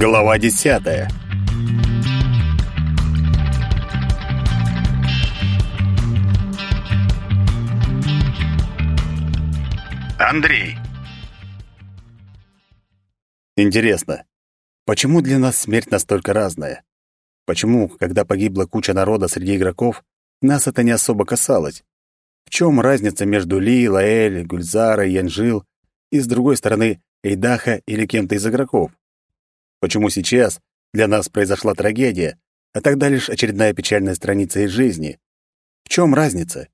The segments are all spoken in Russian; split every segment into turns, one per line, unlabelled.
Глава десятая. Андрей. Интересно, почему для нас смерть настолько разная? Почему, когда погибла куча народа среди игроков, нас это не особо касалось? В чем разница между Ли, Лаэль, Гульзарой, Янжил и, с другой стороны, Эйдаха или кем-то из игроков? Почему сейчас для нас произошла трагедия, а тогда лишь очередная печальная страница из жизни? В чем разница?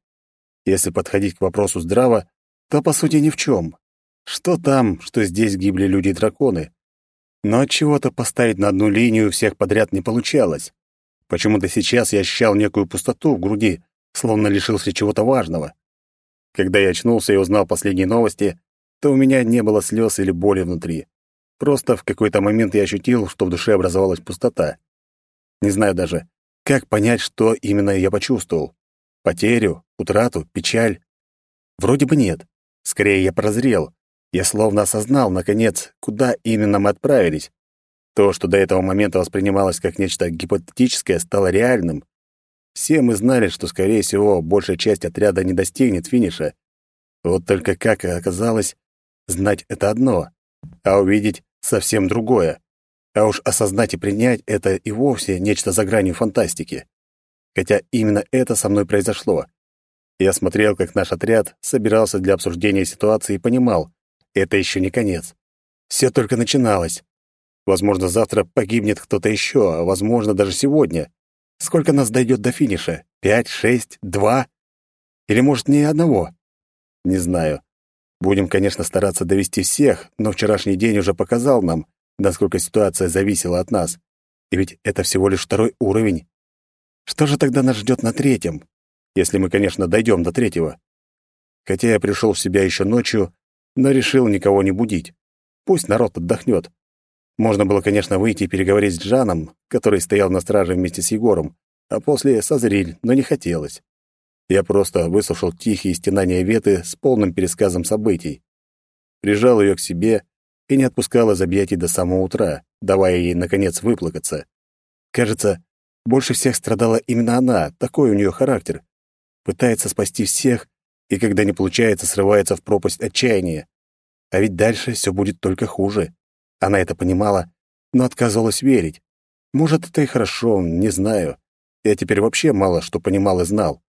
Если подходить к вопросу здраво, то по сути ни в чем. Что там, что здесь гибли люди и драконы? Но от чего-то поставить на одну линию всех подряд не получалось. Почему-то сейчас я ощущал некую пустоту в груди, словно лишился чего-то важного. Когда я очнулся и узнал последние новости, то у меня не было слез или боли внутри. Просто в какой-то момент я ощутил, что в душе образовалась пустота. Не знаю даже, как понять, что именно я почувствовал. Потерю, утрату, печаль? Вроде бы нет. Скорее, я прозрел. Я словно осознал, наконец, куда именно мы отправились. То, что до этого момента воспринималось как нечто гипотетическое, стало реальным. Все мы знали, что, скорее всего, большая часть отряда не достигнет финиша. Вот только, как оказалось, знать — это одно, а увидеть — совсем другое. А уж осознать и принять — это и вовсе нечто за гранью фантастики. Хотя именно это со мной произошло. Я смотрел, как наш отряд собирался для обсуждения ситуации и понимал, это еще не конец. Все только начиналось. Возможно, завтра погибнет кто-то еще, а возможно, даже сегодня. Сколько нас дойдет до финиша? Пять, шесть, два? Или, может, ни одного? Не знаю. Будем, конечно, стараться довести всех, но вчерашний день уже показал нам, насколько ситуация зависела от нас. И ведь это всего лишь второй уровень. Что же тогда нас ждет на третьем? Если мы, конечно, дойдем до третьего. Хотя я пришел в себя еще ночью, но решил никого не будить. Пусть народ отдохнет. Можно было, конечно, выйти и переговорить с Джаном, который стоял на страже вместе с Егором, а после созрель, но не хотелось. Я просто выслушал тихие стенания Веты с полным пересказом событий. Прижал ее к себе и не отпускал из объятий до самого утра, давая ей, наконец, выплакаться. Кажется, больше всех страдала именно она, такой у нее характер пытается спасти всех, и когда не получается, срывается в пропасть отчаяния. А ведь дальше все будет только хуже. Она это понимала, но отказывалась верить. Может, это и хорошо, не знаю. Я теперь вообще мало что понимал и знал.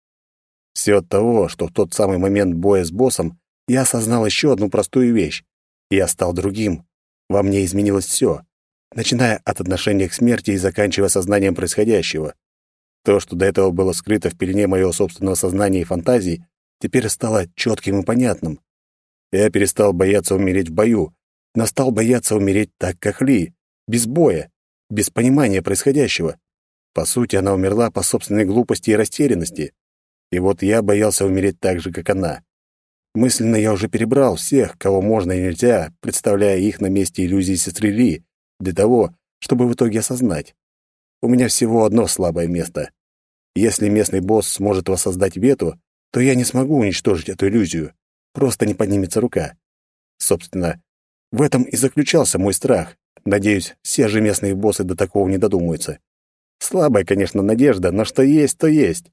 Все от того, что в тот самый момент боя с боссом я осознал еще одну простую вещь. Я стал другим. Во мне изменилось все, начиная от отношения к смерти и заканчивая сознанием происходящего. То, что до этого было скрыто в пелене моего собственного сознания и фантазий, теперь стало четким и понятным. Я перестал бояться умереть в бою, но стал бояться умереть так, как Ли, без боя, без понимания происходящего. По сути, она умерла по собственной глупости и растерянности. И вот я боялся умереть так же, как она. Мысленно я уже перебрал всех, кого можно и нельзя, представляя их на месте иллюзии сестры Ли, для того, чтобы в итоге осознать. У меня всего одно слабое место. Если местный босс сможет воссоздать вету, то я не смогу уничтожить эту иллюзию. Просто не поднимется рука. Собственно, в этом и заключался мой страх. Надеюсь, все же местные боссы до такого не додумаются. Слабая, конечно, надежда, но что есть, то есть.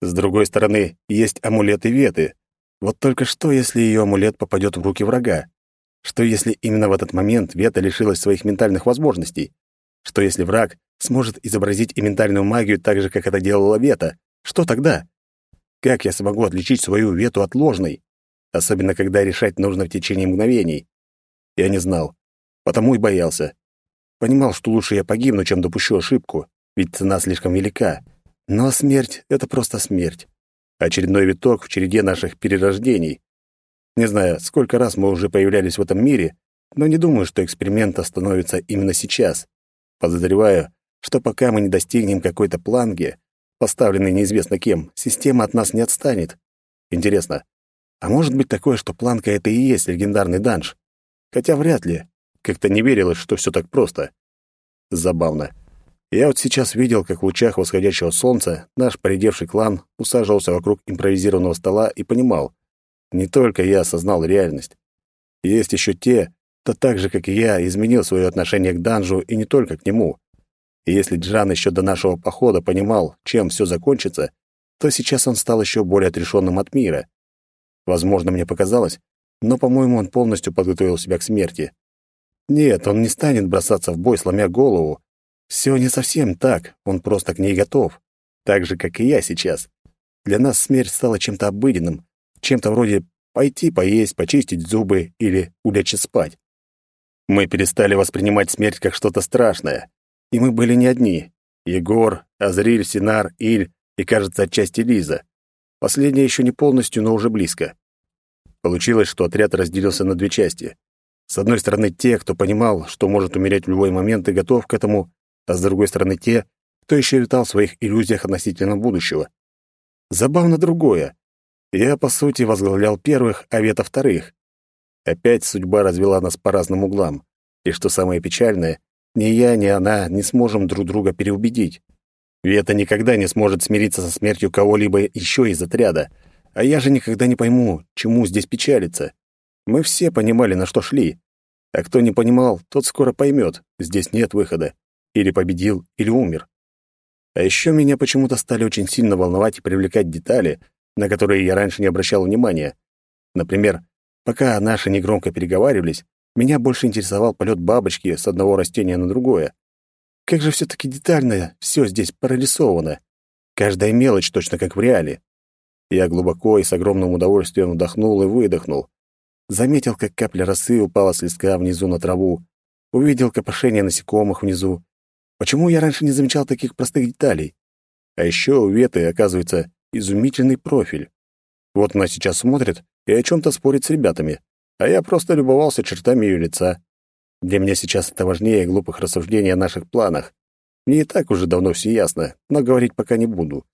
С другой стороны, есть амулеты Веты. Вот только что, если ее амулет попадет в руки врага? Что если именно в этот момент Вета лишилась своих ментальных возможностей? Что если враг сможет изобразить и ментальную магию так же, как это делала Вета? Что тогда? Как я смогу отличить свою Вету от ложной? Особенно, когда решать нужно в течение мгновений. Я не знал. Потому и боялся. Понимал, что лучше я погибну, чем допущу ошибку, ведь цена слишком велика. Но смерть — это просто смерть. Очередной виток в череде наших перерождений. Не знаю, сколько раз мы уже появлялись в этом мире, но не думаю, что эксперимент остановится именно сейчас. Подозреваю, что пока мы не достигнем какой-то планки, поставленной неизвестно кем, система от нас не отстанет. Интересно, а может быть такое, что планка — это и есть легендарный данж? Хотя вряд ли. Как-то не верилось, что все так просто. Забавно. Я вот сейчас видел, как в лучах восходящего солнца наш поредевший клан усаживался вокруг импровизированного стола и понимал, не только я осознал реальность. Есть еще те, то так же, как и я, изменил свое отношение к Данжу и не только к нему. И если Джан еще до нашего похода понимал, чем все закончится, то сейчас он стал еще более отрешенным от мира. Возможно, мне показалось, но, по-моему, он полностью подготовил себя к смерти. Нет, он не станет бросаться в бой, сломя голову. Все не совсем так, он просто к ней готов. Так же, как и я сейчас. Для нас смерть стала чем-то обыденным, чем-то вроде пойти поесть, почистить зубы или улечься спать. Мы перестали воспринимать смерть как что-то страшное. И мы были не одни. Егор, Азриль, Синар, Иль и, кажется, отчасти Лиза. Последняя еще не полностью, но уже близко. Получилось, что отряд разделился на две части. С одной стороны, те, кто понимал, что может умереть в любой момент и готов к этому, а с другой стороны, те, кто еще витал в своих иллюзиях относительно будущего. Забавно другое. Я, по сути, возглавлял первых, а Вета — вторых. Опять судьба развела нас по разным углам. И что самое печальное, ни я, ни она не сможем друг друга переубедить. Вета никогда не сможет смириться со смертью кого-либо еще из отряда. А я же никогда не пойму, чему здесь печалиться. Мы все понимали, на что шли. А кто не понимал, тот скоро поймет, здесь нет выхода. Или победил, или умер. А еще меня почему-то стали очень сильно волновать и привлекать детали, на которые я раньше не обращал внимания. Например, Пока наши негромко переговаривались, меня больше интересовал полет бабочки с одного растения на другое. Как же все-таки детально все здесь прорисовано. Каждая мелочь точно как в реале. Я глубоко и с огромным удовольствием вдохнул и выдохнул. Заметил, как капля росы упала с листка внизу на траву. Увидел копошение насекомых внизу. Почему я раньше не замечал таких простых деталей? А еще у Веты, оказывается, изумительный профиль. Вот она сейчас смотрит и о чем-то спорит с ребятами, а я просто любовался чертами ее лица. Для меня сейчас это важнее глупых рассуждений о наших планах. Мне и так уже давно все ясно, но говорить пока не буду.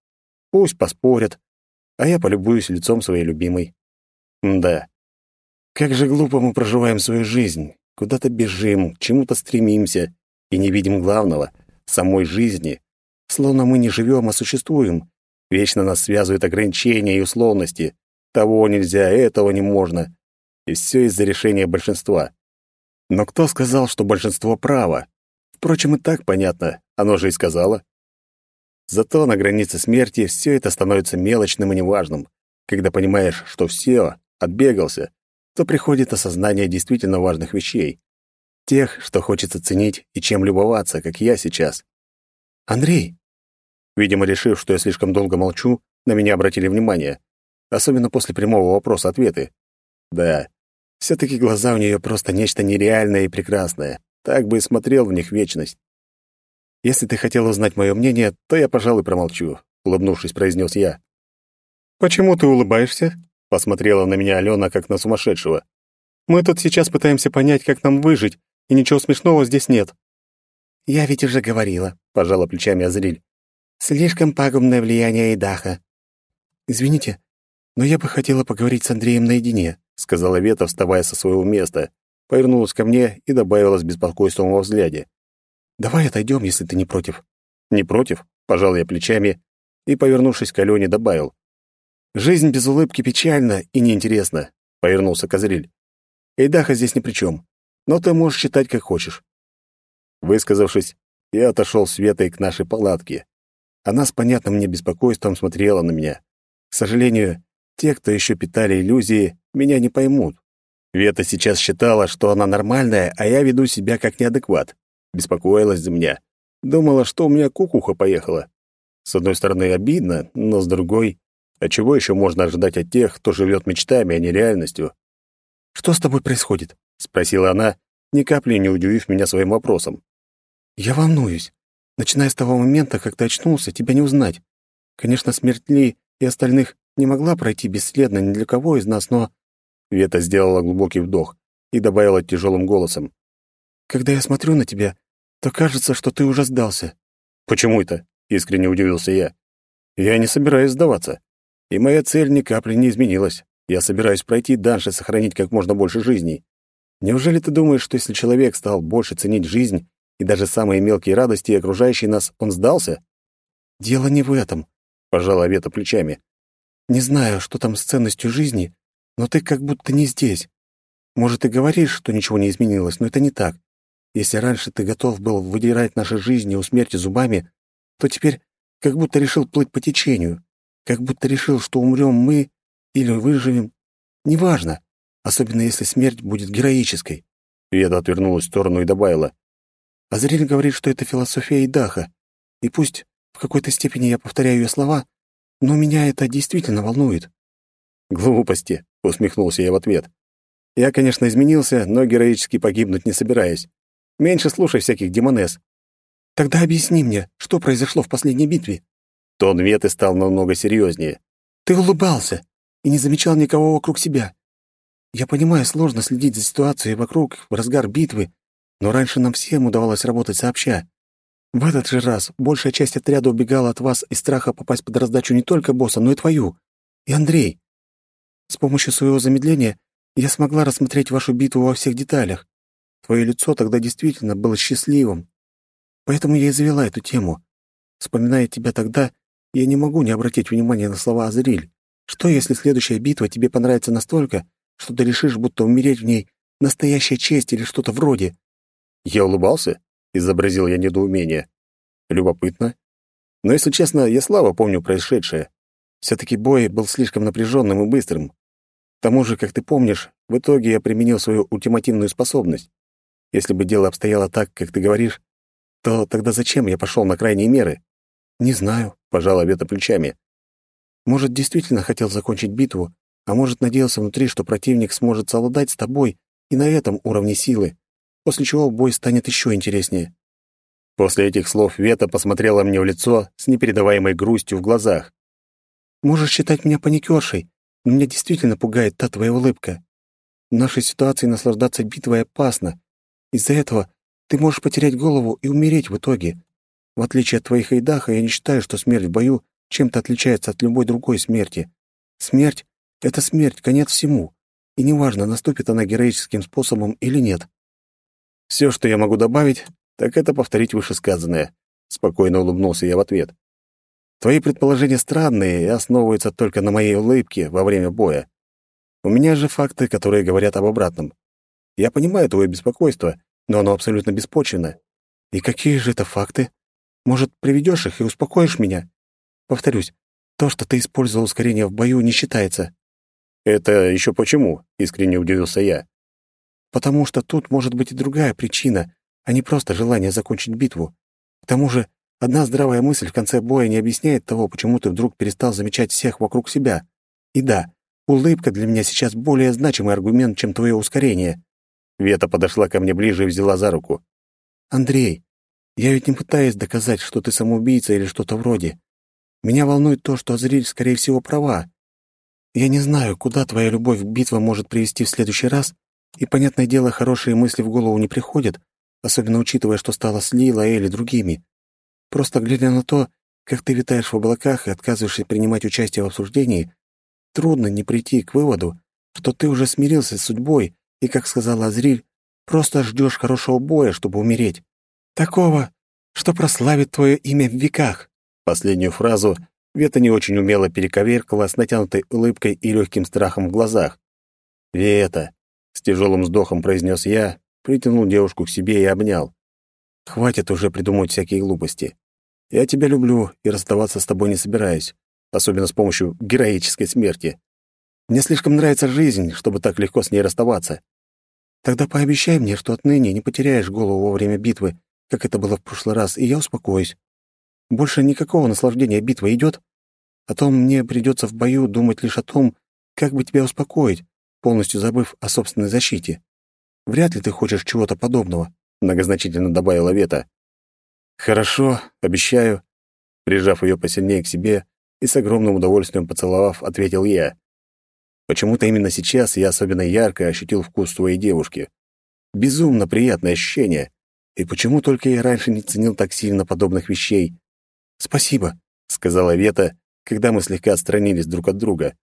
Пусть поспорят, а я полюбуюсь лицом своей любимой. М да. Как же глупо мы проживаем свою жизнь, куда-то бежим, к чему-то стремимся и не видим главного — самой жизни. Словно мы не живем, а существуем. Вечно нас связывают ограничения и условности. Того нельзя, этого не можно. И все из-за решения большинства. Но кто сказал, что большинство право? Впрочем, и так понятно, оно же и сказало. Зато на границе смерти все это становится мелочным и неважным. Когда понимаешь, что все, отбегался, то приходит осознание действительно важных вещей. Тех, что хочется ценить и чем любоваться, как я сейчас. «Андрей!» Видимо, решив, что я слишком долго молчу, на меня обратили внимание особенно после прямого вопроса-ответы. Да, все-таки глаза у нее просто нечто нереальное и прекрасное. Так бы и смотрел в них вечность. «Если ты хотел узнать мое мнение, то я, пожалуй, промолчу», — улыбнувшись, произнес я. «Почему ты улыбаешься?» — посмотрела на меня Алена, как на сумасшедшего. «Мы тут сейчас пытаемся понять, как нам выжить, и ничего смешного здесь нет». «Я ведь уже говорила», — пожала плечами Азриль. «Слишком пагубное влияние Идаха». «Извините, «Но я бы хотела поговорить с Андреем наедине», — сказала Вета, вставая со своего места. Повернулась ко мне и добавила с беспокойством во взгляде. «Давай отойдем, если ты не против». «Не против?» — пожал я плечами и, повернувшись к Алене, добавил. «Жизнь без улыбки печальна и неинтересна», — повернулся Козыриль. «Эйдаха здесь ни при чем, но ты можешь считать, как хочешь». Высказавшись, я отошел с Ветой к нашей палатке. Она с понятным мне беспокойством смотрела на меня. К сожалению, те, кто еще питали иллюзии, меня не поймут. Вета сейчас считала, что она нормальная, а я веду себя как неадекват. Беспокоилась за меня. Думала, что у меня кукуха поехала. С одной стороны, обидно, но с другой... А чего еще можно ожидать от тех, кто живет мечтами, а не реальностью? «Что с тобой происходит?» — спросила она, ни капли не удивив меня своим вопросом. «Я волнуюсь. Начиная с того момента, как ты очнулся, тебя не узнать. Конечно, смерть Ли и остальных не могла пройти бесследно ни для кого из нас, но...» Вета сделала глубокий вдох и добавила тяжелым голосом. «Когда я смотрю на тебя, то кажется, что ты уже сдался». «Почему это?» — искренне удивился я. «Я не собираюсь сдаваться. И моя цель ни капли не изменилась. Я собираюсь пройти дальше, сохранить как можно больше жизней. Неужели ты думаешь, что если человек стал больше ценить жизнь и даже самые мелкие радости, окружающие нас, он сдался?» «Дело не в этом», — пожала Вета плечами. Не знаю, что там с ценностью жизни, но ты как будто не здесь.
Может, ты говоришь, что ничего не изменилось, но это не так. Если раньше ты готов был выдирать наши жизни у смерти зубами, то теперь как будто решил плыть по течению, как будто решил, что умрем мы или выживем. Неважно, особенно если смерть будет героической.
Веда отвернулась в сторону и добавила.
Азриль говорит, что это философия Идаха, и пусть в какой-то степени я повторяю ее слова, но меня это действительно волнует.
«Глупости», — усмехнулся я в ответ. «Я, конечно, изменился, но героически погибнуть не собираюсь. Меньше слушай всяких демонес».
«Тогда объясни мне, что произошло в последней битве?»
Тон Веты стал намного серьезнее.
«Ты улыбался и не замечал никого вокруг себя. Я понимаю, сложно следить за ситуацией вокруг в разгар битвы, но раньше нам всем удавалось работать сообща. В этот же раз большая часть отряда убегала от вас из страха попасть под раздачу не только босса, но и твою. И Андрей. С помощью своего замедления я смогла рассмотреть вашу битву во всех деталях. Твое лицо тогда действительно было счастливым. Поэтому я и завела эту тему. Вспоминая тебя тогда, я не могу не обратить внимания на слова Азриль. Что, если следующая битва тебе понравится настолько, что ты решишь, будто умереть в ней — настоящая честь или что-то вроде?»
Я улыбался, изобразил я недоумение. Любопытно. Но, если честно, я слабо помню происшедшее. Все-таки бой был слишком напряженным и быстрым. К тому же, как ты помнишь, в итоге я применил свою ультимативную способность. Если бы дело обстояло так, как ты говоришь, то тогда зачем я пошел на крайние меры?
Не знаю, пожала Вета плечами. Может, действительно хотел закончить битву, а может, надеялся внутри, что противник сможет совладать с тобой и на этом уровне силы, после чего бой станет еще интереснее.
После этих слов Вета посмотрела мне в лицо с непередаваемой грустью в глазах.
Можешь считать меня паникершей, но меня действительно пугает та твоя улыбка. В нашей ситуации наслаждаться битвой опасно. Из-за этого ты можешь потерять голову и умереть в итоге. В отличие от твоих Эйдаха, я не считаю, что смерть в бою чем-то отличается от любой другой смерти. Смерть — это смерть, конец всему. И неважно, наступит она героическим способом или нет.
Все, что я могу добавить, так это повторить вышесказанное. Спокойно улыбнулся я в ответ. Твои предположения странные и основываются только на моей улыбке во время боя. У меня же факты, которые говорят об обратном. Я понимаю твое беспокойство, но оно абсолютно беспочвенно.
И какие же это факты? Может, приведешь их и успокоишь меня? Повторюсь, то, что ты использовал ускорение в бою, не считается.
Это еще почему? Искренне удивился я.
Потому что тут может быть и другая причина, а не просто желание закончить битву. К тому же, одна здравая мысль в конце боя не объясняет того, почему ты вдруг перестал замечать всех вокруг себя. И да, улыбка для меня сейчас более значимый аргумент, чем твое ускорение.
Вета подошла ко мне ближе и взяла за руку.
«Андрей, я ведь не пытаюсь доказать, что ты самоубийца или что-то вроде. Меня волнует то, что Азриль, скорее всего, права. Я не знаю, куда твоя любовь к битве может привести в следующий раз, и, понятное дело, хорошие мысли в голову не приходят, особенно учитывая, что стало с Лила или другими. Просто глядя на то, как ты витаешь в облаках и отказываешься принимать участие в обсуждении, трудно не прийти к выводу, что ты уже смирился с судьбой и, как сказала Азриль, просто ждешь хорошего боя, чтобы умереть. Такого, что прославит твое имя в веках.
Последнюю фразу Вета не очень умело перековеркала с натянутой улыбкой и легким страхом в глазах. «Вета!» — с тяжелым вздохом произнес я, притянул девушку к себе и обнял. «Хватит уже придумывать всякие глупости. Я тебя люблю и расставаться с тобой не собираюсь, особенно с помощью героической смерти. Мне слишком нравится жизнь, чтобы так легко с ней расставаться.
Тогда пообещай мне, что отныне не потеряешь голову во время битвы, как это было в прошлый раз, и я успокоюсь. Больше никакого наслаждения битва идет, а то мне придется в бою думать лишь о том, как бы тебя успокоить, полностью забыв о собственной защите. Вряд ли ты хочешь чего-то подобного», — многозначительно добавила Вета.
«Хорошо, обещаю», — прижав ее посильнее к себе и с огромным удовольствием поцеловав, ответил я. Почему-то именно сейчас я особенно ярко ощутил вкус своей девушки. Безумно приятное ощущение. И почему только я раньше не ценил так сильно подобных вещей?
«Спасибо», —
сказала Вета, когда мы слегка отстранились друг от друга.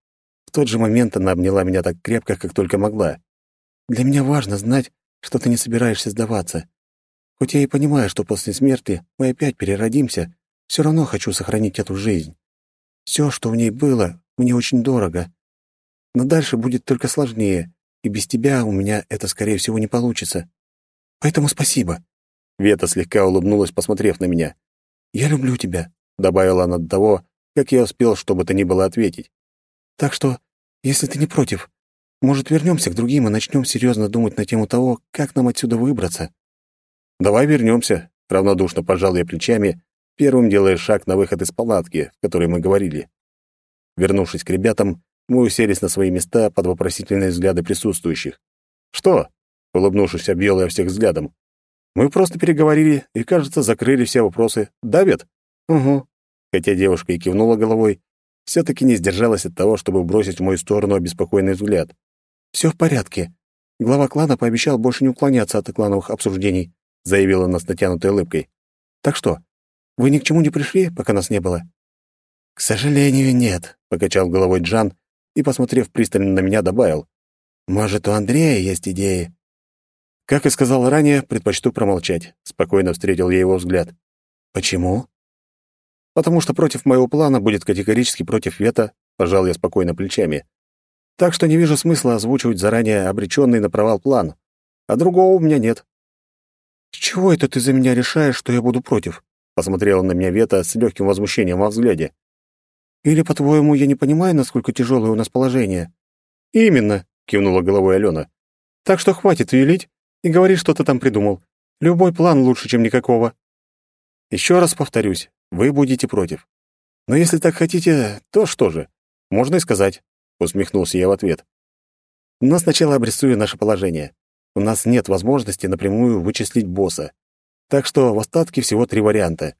В тот же момент она обняла меня так крепко, как только могла.
Для меня важно знать, что ты не собираешься сдаваться. Хоть я и понимаю, что после смерти мы опять переродимся, все равно хочу сохранить эту жизнь. Все, что в ней было, мне очень дорого. Но дальше будет только сложнее, и без тебя у меня это, скорее всего, не получится. Поэтому спасибо».
Вета слегка улыбнулась, посмотрев на меня.
«Я люблю тебя», —
добавила она до того, как я успел, чтобы то ни было ответить.
«Так что, если ты не против, может, вернемся к другим и начнем серьезно думать на тему того, как нам отсюда выбраться?»
«Давай вернемся», — равнодушно пожал я плечами, первым делая шаг на выход из палатки, в которой мы говорили. Вернувшись к ребятам, мы уселись на свои места под вопросительные взгляды присутствующих. «Что?» — улыбнувшись, обвел я всех взглядом. «Мы просто переговорили и, кажется, закрыли все вопросы. Давид?»
«Угу».
Хотя девушка и кивнула головой, все-таки не сдержалась от того, чтобы бросить в мою сторону обеспокоенный взгляд.
«Все в порядке. Глава клана пообещал больше не уклоняться от клановых обсуждений», заявила она с натянутой улыбкой. «Так что, вы ни к чему не пришли, пока нас не было?»
«К сожалению, нет», — покачал головой Джан и, посмотрев пристально на меня, добавил. «Может, у Андрея есть идеи?» Как и сказал ранее, предпочту промолчать. Спокойно встретил я его взгляд.
«Почему?»
«Потому что против моего плана будет категорически против вето», — пожал я спокойно плечами. «Так что не вижу смысла озвучивать заранее обреченный на провал план. А другого у меня нет».
«С чего это ты за меня решаешь, что я буду против?»
— посмотрела на меня Вета с легким возмущением во взгляде.
Или, по-твоему, я не понимаю, насколько тяжелое у нас положение?»
«Именно», — кивнула головой Алена.
«Так что хватит юлить и говори, что ты там придумал. Любой план лучше, чем никакого».
«Еще раз повторюсь, вы будете против. Но если так хотите, то что же? Можно и сказать», — усмехнулся я в ответ. «Но сначала обрисую наше положение. У нас нет возможности напрямую вычислить босса. Так что в остатке всего три варианта.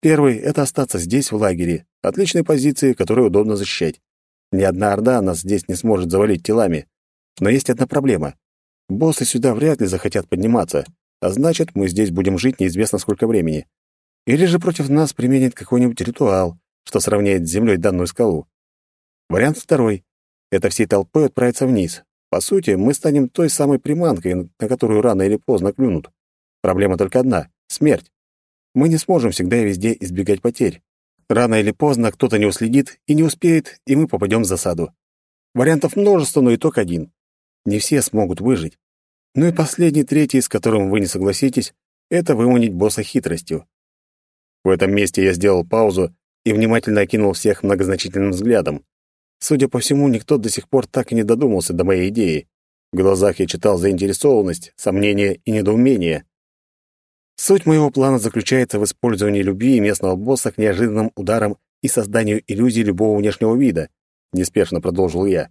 Первый — это остаться здесь, в лагере. Отличной позиции, которую удобно защищать. Ни одна орда нас здесь не сможет завалить телами. Но есть одна проблема. Боссы сюда вряд ли захотят подниматься, а значит, мы здесь будем жить неизвестно сколько времени. Или же против нас применят какой-нибудь ритуал, что сравняет с землей данную скалу. Вариант второй — это всей толпой отправиться вниз. По сути, мы станем той самой приманкой, на которую рано или поздно клюнут. Проблема только одна — смерть. Мы не сможем всегда и везде избегать потерь. Рано или поздно кто-то не уследит и не успеет, и мы попадем в засаду. Вариантов множество, но итог один. Не все смогут выжить. Ну и последний, третий, с которым вы не согласитесь, это выманить босса хитростью. В этом месте я сделал паузу и внимательно окинул всех многозначительным взглядом. Судя по всему, никто до сих пор так и не додумался до моей идеи. В глазах я читал заинтересованность, сомнение и недоумение. Суть моего плана заключается в использовании любви местного босса к неожиданным ударам и созданию иллюзии любого внешнего вида, неспешно продолжил я.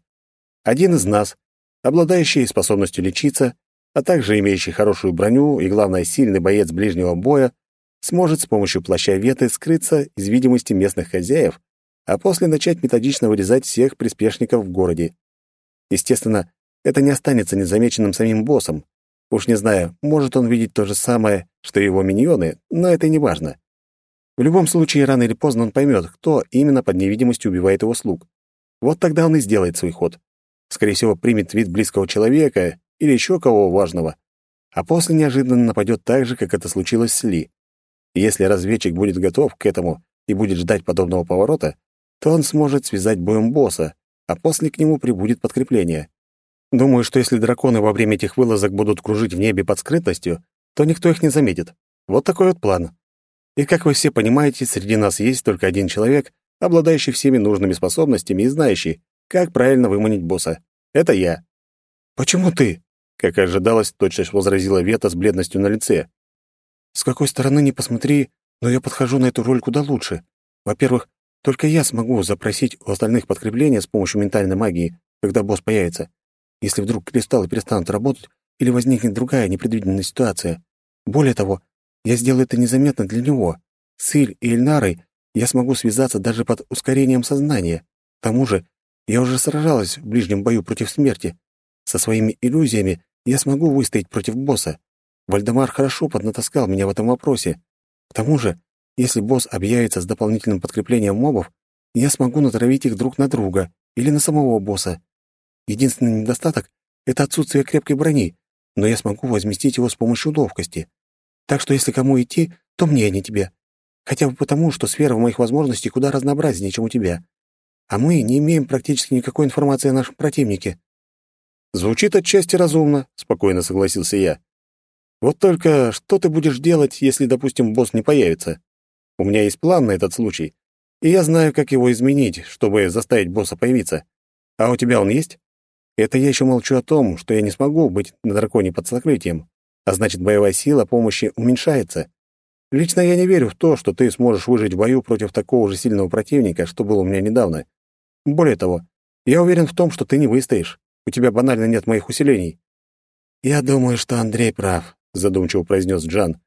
Один из нас, обладающий способностью лечиться, а также имеющий хорошую броню и, главное, сильный боец ближнего боя, сможет с помощью плаща Веты скрыться из видимости местных хозяев, а после начать методично вырезать всех приспешников в городе. Естественно, это не останется незамеченным самим боссом, Уж не знаю, может он видеть то же самое, что и его миньоны, но это не важно. В любом случае, рано или поздно он поймет, кто именно под невидимостью убивает его слуг. Вот тогда он и сделает свой ход. Скорее всего, примет вид близкого человека или еще кого важного, а после неожиданно нападет так же, как это случилось с Ли. Если разведчик будет готов к этому и будет ждать подобного поворота, то он сможет связать боем босса, а после к нему прибудет подкрепление. Думаю, что если драконы во время этих вылазок будут кружить в небе под скрытностью, то никто их не заметит. Вот такой вот план. И как вы все понимаете, среди нас есть только один человек, обладающий всеми нужными способностями и знающий, как правильно выманить босса. Это я.
«Почему ты?»
Как и ожидалось, тотчас возразила Вета с бледностью на лице.
«С какой стороны ни посмотри, но я подхожу на эту роль куда лучше. Во-первых, только я смогу запросить у остальных подкрепления с помощью ментальной магии, когда босс появится если вдруг кристаллы перестанут работать или возникнет другая непредвиденная ситуация. Более того, я сделаю это незаметно для него. С Иль и Эльнарой я смогу связаться даже под ускорением сознания. К тому же, я уже сражалась в ближнем бою против смерти. Со своими иллюзиями я смогу выстоять против босса. Вальдемар хорошо поднатаскал меня в этом вопросе. К тому же, если босс объявится с дополнительным подкреплением мобов, я смогу натравить их друг на друга или на самого босса. Единственный недостаток — это отсутствие крепкой брони, но я смогу возместить его с помощью ловкости. Так что если кому идти, то мне, а не тебе. Хотя бы потому, что сфера моих возможностей куда разнообразнее, чем у тебя. А мы не имеем практически никакой информации о нашем противнике».
Звучит отчасти разумно, спокойно согласился я. Вот только что ты будешь делать, если, допустим, босс не появится? У меня есть план на этот случай, и я знаю, как его изменить, чтобы заставить босса появиться. А у тебя он есть? Это я еще молчу о том, что я не смогу быть на драконе под сокрытием, а значит, боевая сила помощи уменьшается. Лично я не верю в то, что ты сможешь выжить в бою против такого же сильного противника, что был у меня недавно. Более того, я уверен в том, что ты не выстоишь. У тебя банально нет моих усилений.
Я думаю, что Андрей прав, задумчиво произнес Джан.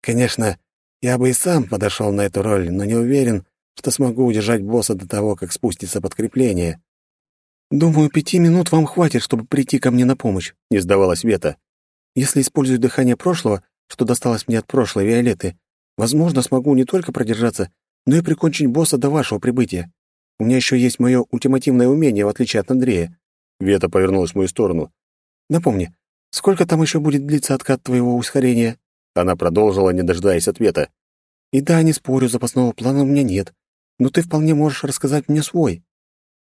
Конечно, я бы и сам подошел на эту роль, но не уверен, что смогу удержать босса до того, как спустится подкрепление. «Думаю, пяти минут вам хватит, чтобы прийти ко мне на помощь», — не сдавалась Вета. «Если использую дыхание прошлого, что досталось мне от прошлой Виолетты, возможно, смогу не только продержаться, но и прикончить босса до вашего прибытия. У меня еще есть мое ультимативное умение, в отличие от Андрея».
Вета повернулась в мою сторону.
«Напомни, сколько там еще будет длиться откат твоего ускорения?»
Она продолжила, не дожидаясь ответа.
«И да, не спорю, запасного плана у меня нет, но ты вполне можешь рассказать мне свой.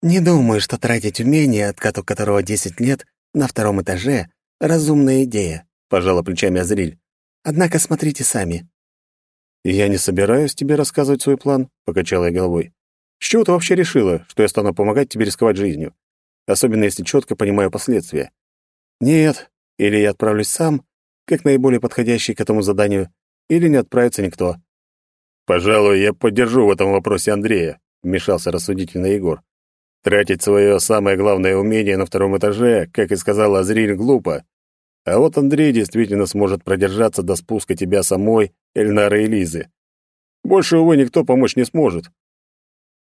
Не думаю, что тратить умение, откату которого 10 лет, на втором этаже — разумная идея», — пожала плечами Азриль. «Однако смотрите сами».
«Я не собираюсь тебе рассказывать свой план», — покачала я головой. «С чего ты вообще решила, что я стану помогать тебе рисковать жизнью? Особенно если четко понимаю последствия. Нет, или я отправлюсь сам, как наиболее подходящий к этому заданию, или не отправится никто». «Пожалуй, я поддержу в этом вопросе Андрея», — вмешался рассудительно Егор. Тратить свое самое главное умение на втором этаже, как и сказал Азриль, глупо. А вот Андрей действительно сможет продержаться до спуска тебя самой, Эльнары и Лизы. Больше, увы, никто помочь не сможет.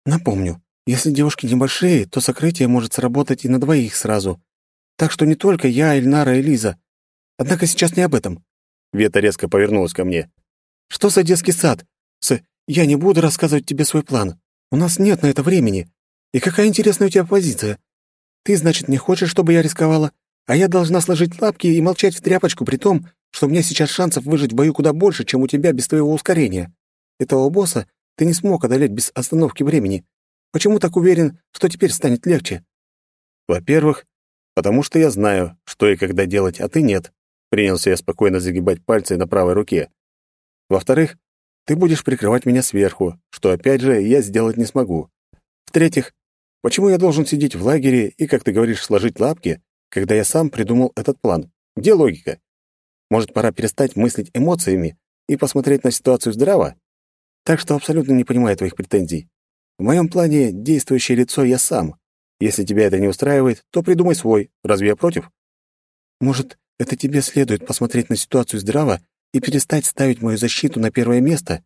Напомню, если девушки небольшие, то сокрытие может сработать и на двоих сразу. Так что не только я, Эльнара и Лиза. Однако сейчас не об этом.
Вета резко повернулась ко мне.
Что за детский сад? С... Я не буду рассказывать тебе свой план. У нас нет на это времени. И какая интересная у тебя позиция. Ты, значит, не хочешь, чтобы я рисковала, а я должна сложить лапки и молчать в тряпочку, при том, что у меня сейчас шансов выжить в бою куда больше, чем у тебя без твоего ускорения. Этого босса ты не смог одолеть без остановки времени. Почему так уверен, что теперь станет легче?
Во-первых, потому что я знаю, что и когда делать, а ты нет. Принялся я спокойно загибать пальцы на правой руке. Во-вторых, ты будешь прикрывать меня сверху, что опять же я сделать не смогу. В-третьих, Почему я должен сидеть в лагере и, как ты говоришь, сложить лапки, когда я сам придумал этот план? Где логика? Может, пора перестать мыслить эмоциями и посмотреть на ситуацию здраво? Так что абсолютно не понимаю твоих претензий. В моем плане действующее лицо я сам. Если тебя это не устраивает, то придумай свой. Разве я против?
Может, это тебе следует посмотреть на ситуацию здраво и перестать ставить мою защиту на первое место?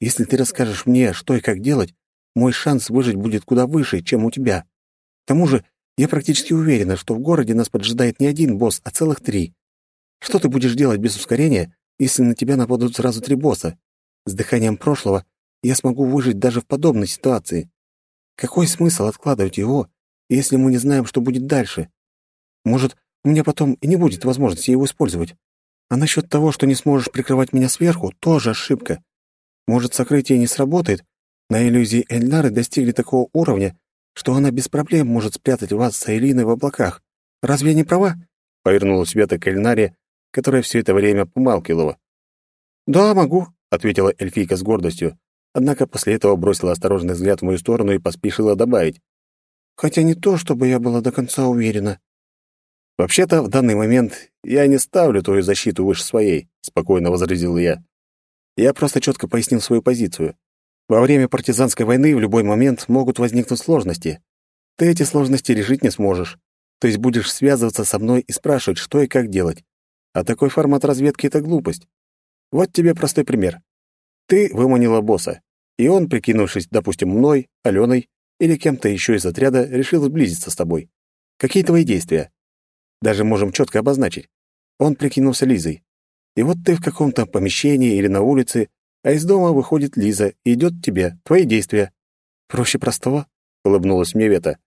Если ты расскажешь мне, что и как делать, мой шанс выжить будет куда выше, чем у тебя. К тому же, я практически уверена, что в городе нас поджидает не один босс, а целых три. Что ты будешь делать без ускорения, если на тебя нападут сразу три босса? С дыханием прошлого я смогу выжить даже в подобной ситуации. Какой смысл откладывать его, если мы не знаем, что будет дальше? Может, у меня потом и не будет возможности его использовать. А насчет того, что не сможешь прикрывать меня сверху, тоже ошибка. Может, сокрытие не сработает, на иллюзии Эльнары достигли такого уровня, что она без проблем может спрятать вас с Айлиной в облаках. Разве я не права?» Повернулась Вета к Эльнаре, которая все это время помалкивала. «Да, могу», — ответила эльфийка с гордостью, однако после этого бросила осторожный взгляд в мою сторону и поспешила добавить. «Хотя не то, чтобы я была до конца уверена». «Вообще-то, в данный момент я не ставлю твою защиту выше своей», — спокойно возразил я. «Я просто четко пояснил свою позицию. Во время партизанской войны в любой момент могут возникнуть сложности. Ты эти сложности решить не сможешь. То есть будешь связываться со мной и спрашивать, что и как делать. А такой формат разведки — это глупость. Вот тебе простой пример. Ты выманила босса, и он, прикинувшись, допустим, мной, Аленой или кем-то еще из отряда, решил сблизиться с тобой. Какие твои действия? Даже можем четко обозначить. Он прикинулся Лизой. И вот ты в каком-то помещении или на улице а из дома выходит Лиза и идет к тебе. Твои действия». «Проще простого», — улыбнулась мне Вета.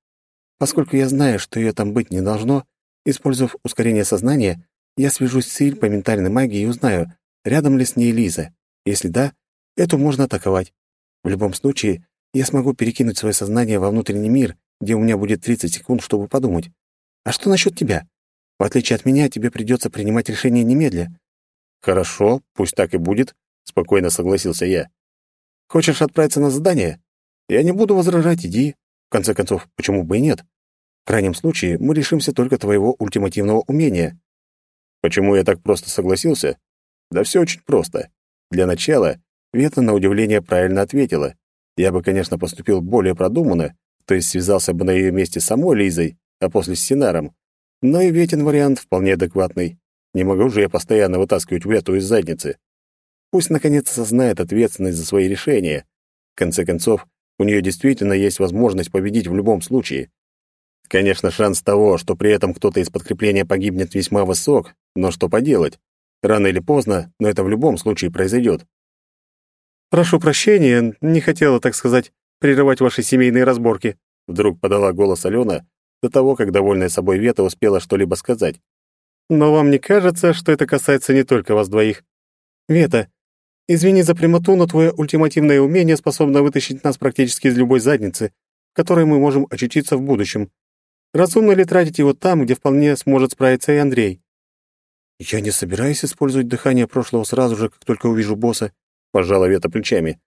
«Поскольку я знаю, что ее там быть не должно, использовав ускорение сознания, я свяжусь с Иль по ментальной магии и узнаю, рядом ли с ней Лиза. Если да, эту можно атаковать. В любом случае, я смогу перекинуть свое сознание во внутренний мир, где у меня будет 30 секунд, чтобы подумать. А что насчет тебя? В отличие от меня, тебе придется принимать решение немедля.
Хорошо, пусть так и будет, спокойно согласился я. Хочешь отправиться на задание? Я не буду возражать, иди. В конце концов, почему бы и нет? В крайнем случае, мы решимся только твоего ультимативного умения. Почему я так просто согласился? Да все очень просто. Для начала, Вета на удивление правильно ответила. Я бы, конечно, поступил более продуманно, то есть связался бы на ее месте с самой Лизой, а после с Синаром. Но и Ветин вариант вполне адекватный. Не могу же я постоянно вытаскивать Вету из задницы. Пусть, наконец, осознает ответственность за свои решения. В конце концов, у нее действительно есть возможность победить в любом случае. Конечно, шанс того, что при этом кто-то из подкрепления погибнет, весьма высок, но что поделать? Рано или поздно, но это в любом случае произойдет.
«Прошу прощения, не хотела, так сказать, прерывать ваши семейные разборки»,
вдруг подала голос Алена до того, как довольная собой Вета успела что-либо сказать.
«Но вам не кажется, что это касается не только вас двоих? Вета, извини за прямоту, но твое ультимативное умение способно вытащить нас практически из любой задницы, в которой мы можем очутиться в будущем. Разумно ли тратить его там, где вполне сможет справиться и Андрей? Я не собираюсь использовать дыхание прошлого сразу же, как только увижу босса, пожала Вета плечами.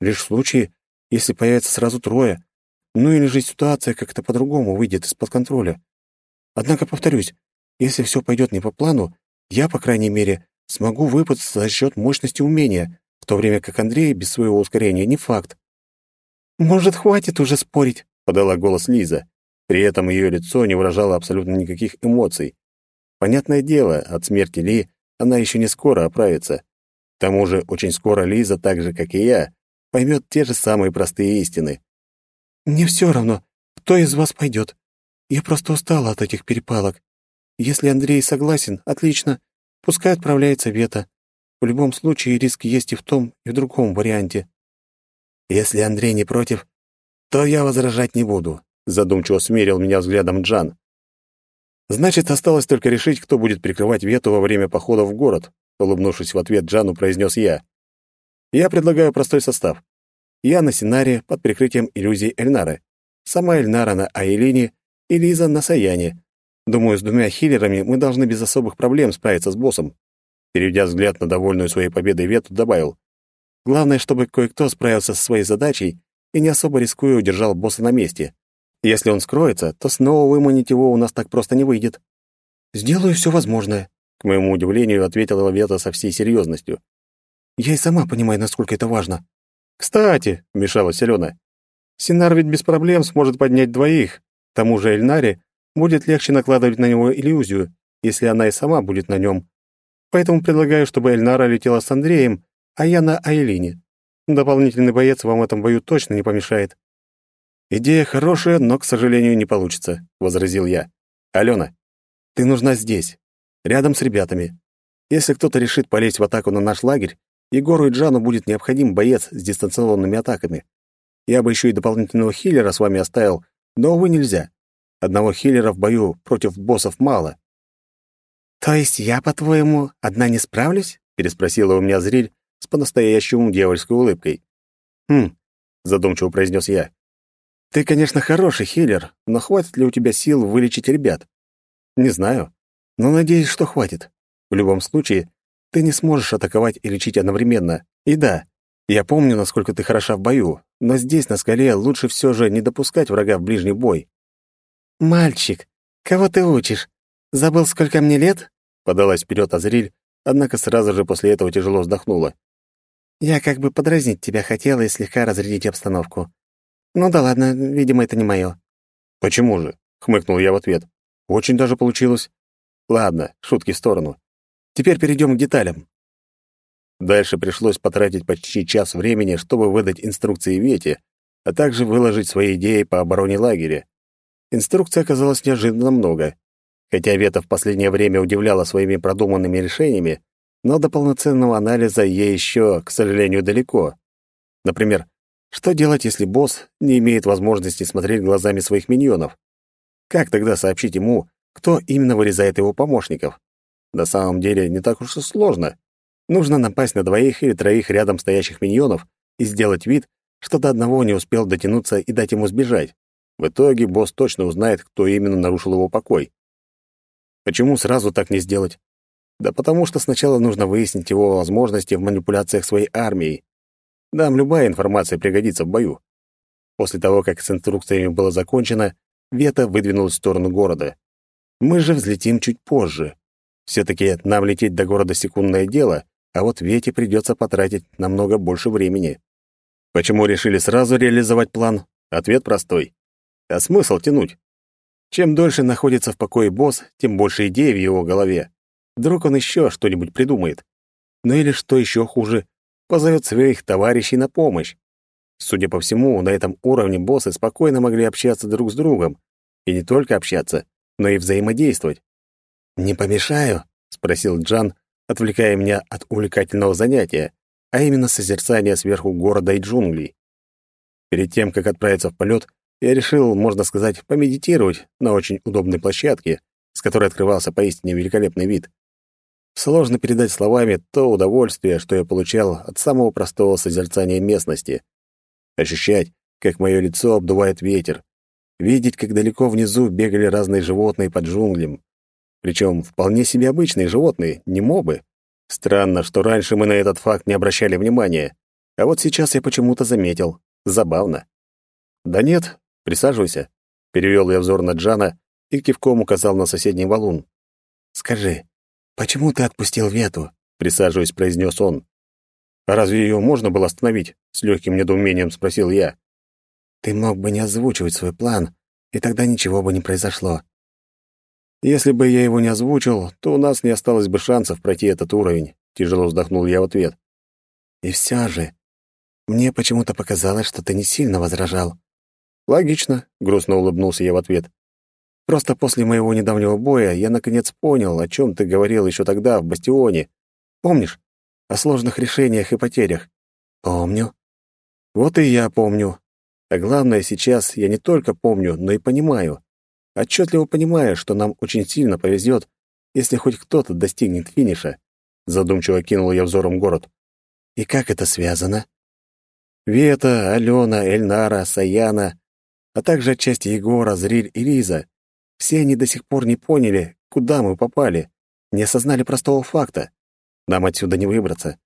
Лишь в случае, если появится сразу трое. Ну или же ситуация как-то по-другому выйдет из-под контроля. Однако, повторюсь, если все пойдет не по плану, я, по крайней мере, смогу выпутаться за счет мощности умения, в то время как Андрей без своего ускорения не факт. «Может, хватит уже спорить?» — подала голос Лиза. При этом ее лицо не выражало абсолютно никаких эмоций. Понятное дело, от смерти Ли она еще не скоро оправится. Тому же очень скоро Лиза, так же, как и я, поймет те же самые простые истины. «Мне все равно, кто из вас пойдет. Я просто устала от этих перепалок. Если Андрей согласен, отлично. Пускай отправляется Вета. В любом случае риск есть и в том, и в другом варианте». «Если Андрей не против, то я возражать не буду задумчиво смерил меня взглядом Джан. Значит, осталось только решить, кто будет прикрывать Вету во время похода в город, улыбнувшись в ответ Джану, произнес я. Я предлагаю простой состав. Я на Синаре под прикрытием иллюзий Эльнары. Сама Эльнара на Айлине и Лиза на Саяне. Думаю, с двумя хиллерами мы должны без особых проблем справиться с боссом. Переведя взгляд на довольную своей победой Вету, добавил. Главное, чтобы кое-кто справился со своей задачей и не особо рискуя удержал босса на месте. Если он скроется, то снова выманить его у нас так просто не выйдет. Сделаю все возможное, к моему удивлению, ответила Вета со всей серьезностью. Я и сама понимаю, насколько это важно. Кстати, вмешалась Алена, Синар ведь без проблем сможет поднять двоих. К тому же Эльнаре будет легче накладывать на него иллюзию, если она и сама будет на нем. Поэтому предлагаю, чтобы Эльнара летела с Андреем, а я на Айлине. Дополнительный боец вам в этом бою точно не помешает. «Идея хорошая, но, к сожалению, не получится», — возразил я. «Алена, ты нужна здесь, рядом с ребятами. Если кто-то решит полезть в атаку на наш лагерь, Егору и Джану будет необходим боец с дистанционными атаками. Я бы еще и дополнительного хиллера с вами оставил, но, увы, нельзя. Одного хиллера в бою против боссов мало». «То есть я, по-твоему, одна не справлюсь?» — переспросила у меня зрель с по-настоящему дьявольской улыбкой. «Хм», — задумчиво произнес я. Ты, конечно, хороший хиллер, но хватит ли у тебя сил вылечить ребят? Не знаю, но надеюсь, что хватит. В любом случае, ты не сможешь атаковать и лечить одновременно. И да, я помню, насколько ты хороша в бою, но здесь, на скале, лучше все же не допускать врага в ближний бой. «Мальчик, кого ты учишь? Забыл, сколько мне лет?» Подалась вперед Азриль, однако сразу же после этого тяжело вздохнула. «Я как бы подразнить тебя хотела и слегка разрядить обстановку. «Ну да ладно, видимо, это не мое».
«Почему же?» — хмыкнул я в ответ. «Очень даже получилось». «Ладно, шутки в сторону. Теперь перейдем к деталям». Дальше пришлось потратить почти час времени, чтобы выдать инструкции Вете, а также выложить свои идеи по обороне лагеря. Инструкций оказалось неожиданно много. Хотя Вета в последнее время удивляла своими продуманными решениями, но до полноценного анализа ей еще, к сожалению, далеко. Например, что делать, если босс не имеет возможности смотреть глазами своих миньонов? Как тогда сообщить ему, кто именно вырезает его помощников? На самом деле не так уж и сложно. Нужно напасть на двоих или троих рядом стоящих миньонов и сделать вид, что до одного не успел дотянуться и дать ему сбежать. В итоге босс точно узнает, кто именно нарушил его покой. Почему сразу так не сделать? Да потому что сначала нужно выяснить его возможности в манипуляциях своей армией. Нам любая информация пригодится в бою. После того, как с инструкциями было закончено, Вета выдвинулась в сторону города. Мы же взлетим чуть позже. Все-таки нам лететь до города секундное дело, а вот Вете придется потратить намного больше времени. Почему решили сразу реализовать план? Ответ простой. А смысл тянуть? Чем дольше находится в покое босс, тем больше идей в его голове. Вдруг он еще что-нибудь придумает. Ну или, что еще хуже, позовет своих товарищей на помощь. Судя по всему, на этом уровне боссы спокойно могли общаться друг с другом. И не только общаться, но и взаимодействовать. «Не помешаю?» — спросил Джан, отвлекая меня от увлекательного занятия, а именно созерцания сверху города и джунглей. Перед тем, как отправиться в полет, я решил, можно сказать, помедитировать на очень удобной площадке, с которой открывался поистине великолепный вид. Сложно передать словами то удовольствие, что я получал от самого простого созерцания местности. Ощущать, как мое лицо обдувает ветер. Видеть, как далеко внизу бегали разные животные под джунглем. Причем вполне себе обычные животные, не мобы. Странно, что раньше мы на этот факт не обращали внимания. А вот сейчас я почему-то заметил. Забавно. «Да нет, присаживайся», — перевел я взор на Джана и кивком указал на соседний валун. «Скажи, почему ты отпустил Вету?» — присаживаясь, произнес он. «А разве ее можно было остановить?» — с легким недоумением спросил я. «Ты мог бы не озвучивать свой план, и тогда ничего бы не произошло. Если бы я его не озвучил, то у нас не осталось бы шансов пройти этот уровень», — тяжело вздохнул я в ответ. «И все же, мне почему-то показалось, что ты не сильно возражал». «Логично», — грустно улыбнулся я в ответ. «Просто после моего недавнего боя я наконец понял, о чем ты говорил еще тогда в Бастионе. Помнишь? О сложных решениях и потерях». «Помню». «Вот и я помню. А главное, сейчас я не только помню, но и понимаю. Отчетливо понимаю, что нам очень сильно повезет, если хоть кто-то достигнет финиша». Задумчиво кинул я взором город. «И как это связано?» Вета, Алена, Эльнара, Саяна, а также отчасти Егора, Зриль и Лиза. Все они до сих пор не поняли, куда мы попали, не осознали простого факта. Нам отсюда не выбраться.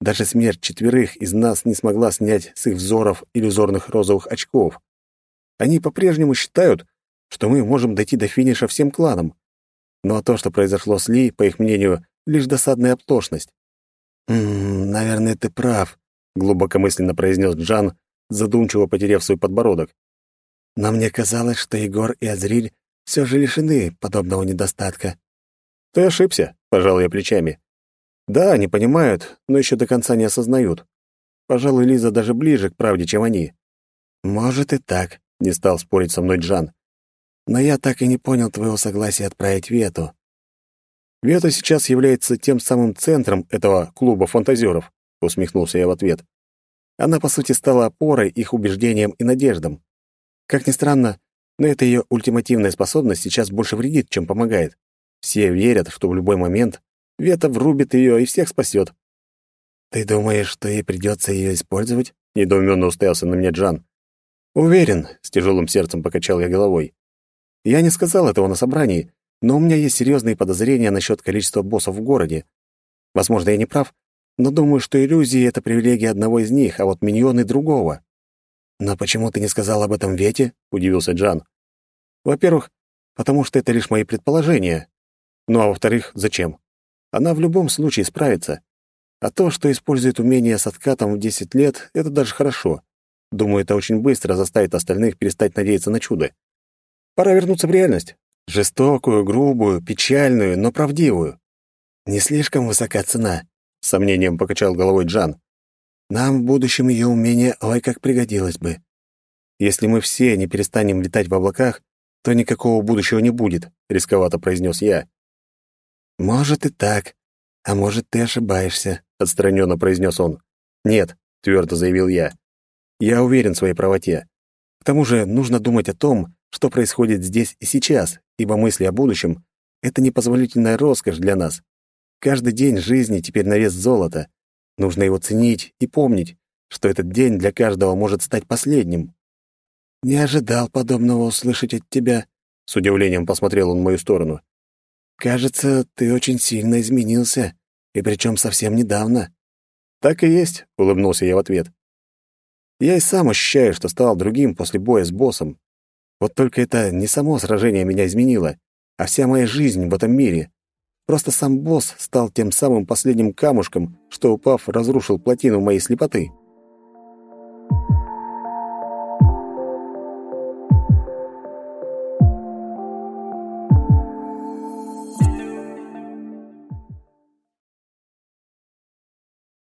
Даже смерть четверых из нас не смогла снять с их взоров иллюзорных розовых очков. Они по-прежнему считают, что мы можем дойти до финиша всем кланом. Но то, что произошло с Ли, по их мнению, лишь досадная оплошность. «М -м, «Наверное, ты прав», глубокомысленно произнес Джан, задумчиво потеряв свой подбородок. Но мне казалось, что Егор и Азриль все же лишены подобного недостатка. Ты ошибся, пожал я плечами. Да, они понимают, но еще до конца не осознают. Пожалуй, Лиза даже ближе к правде, чем они. Может и так, не стал спорить со мной Джан. Но я так и не понял твоего согласия отправить Вету. Вета сейчас является тем самым центром этого клуба фантазеров усмехнулся я в ответ. Она, по сути, стала опорой их убеждениям и надеждам. Как ни странно, но эта ее ультимативная способность сейчас больше вредит, чем помогает. Все верят, что в любой момент Вета врубит ее и всех спасет. «Ты думаешь, что ей придется ее использовать?» — недоуменно уставился на меня Джан. «Уверен», — с тяжелым сердцем покачал я головой. «Я не сказал этого на собрании, но у меня есть серьезные подозрения насчет количества боссов в городе. Возможно, я не прав, но думаю, что иллюзии — это привилегия одного из них, а вот миньоны — другого». «Но почему ты не сказал об этом Вете?» — удивился Джан. «Во-первых, потому что это лишь мои предположения. Ну а во-вторых, зачем? Она в любом случае справится. А то, что использует умение с откатом в 10 лет, это даже хорошо. Думаю, это очень быстро заставит остальных перестать надеяться на чудо. Пора вернуться в реальность. Жестокую, грубую, печальную, но правдивую. Не слишком высока цена с сомнением покачал головой Джан. Нам в будущем ее умение ой как пригодилось бы. Если мы все не перестанем летать в облаках, то никакого будущего не будет, рисковато произнес я. Может и так, а может ты ошибаешься, отстраненно произнес он. Нет, твердо заявил я. Я уверен в своей правоте. К тому же нужно думать о том, что происходит здесь и сейчас, ибо мысли о будущем — это непозволительная роскошь для нас. Каждый день жизни теперь на вес золота. Нужно его ценить и помнить, что этот день для каждого может стать последним.
«Не ожидал подобного услышать от тебя», — с удивлением посмотрел он в мою сторону. «Кажется, ты очень сильно изменился, и причем совсем недавно».
«Так и есть», — улыбнулся я в ответ. «Я и сам ощущаю, что стал другим после боя с боссом. Вот только это не само сражение меня изменило, а вся моя жизнь в этом мире. Просто сам босс стал тем самым последним камушком, что, упав, разрушил плотину моей слепоты».